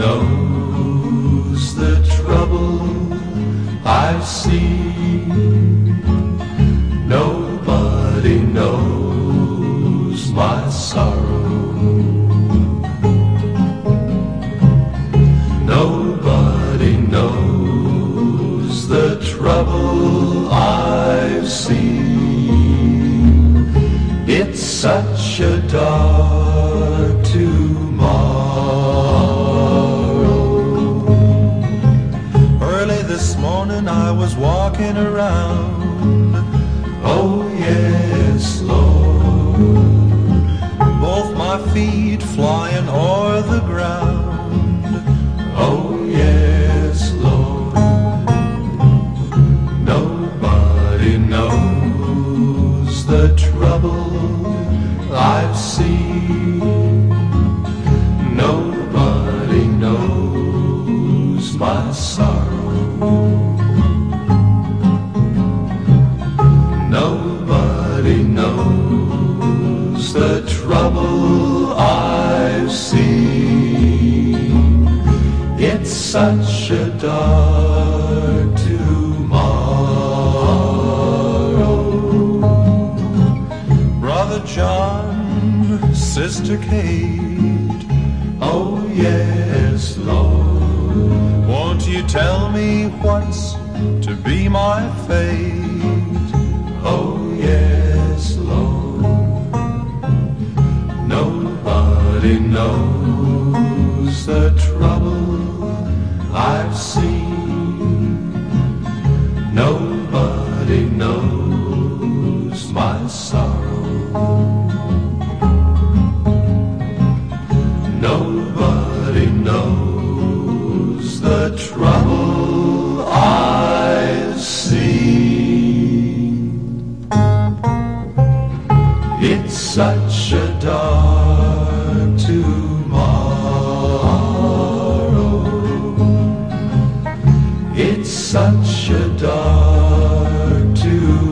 knows the trouble I've seen. Nobody knows my sorrow. Nobody knows the trouble I've seen. It's such a dark this morning I was walking around, Oh yes, Lord. both my feet flying o'er the ground. Oh yes, Lord. Nobody knows the trouble I've seen. Nobody knows my sorrow. Nobody knows the trouble I've seen. It's such a dark tomorrow. Brother John, Sister Kate, Oh yes, Lord. You tell me what's to be my fate? Oh yes, Lord. Nobody knows the trouble I've seen. Nobody knows my sorrow. such a dark tomorrow. It's such a dark tomorrow.